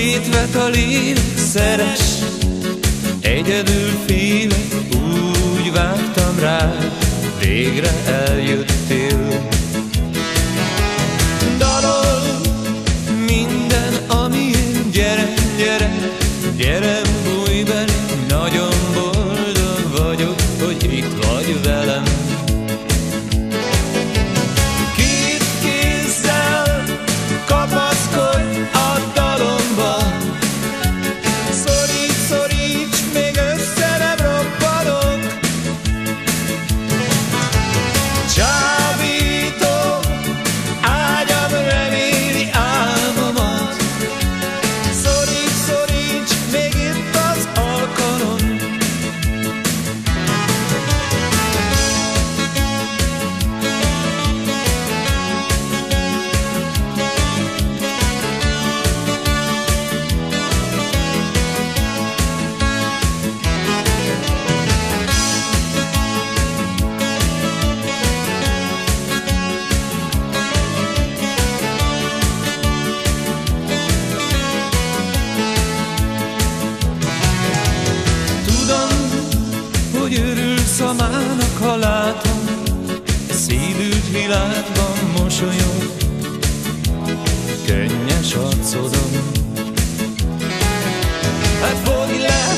szétvet a lélek, szeres, egyedül félek, úgy vártam rá, végre eljöttél. Dalol minden, ami gyere, gyere, gyere, örülsz a mának, ha látom Szívült világban mosolyog. Könnyes arcodon. Hát fogj le,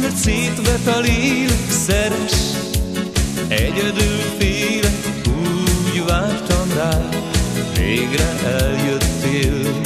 mert szétvet a lélek Szeres, egyedül félek Úgy vártam rá, végre eljöttél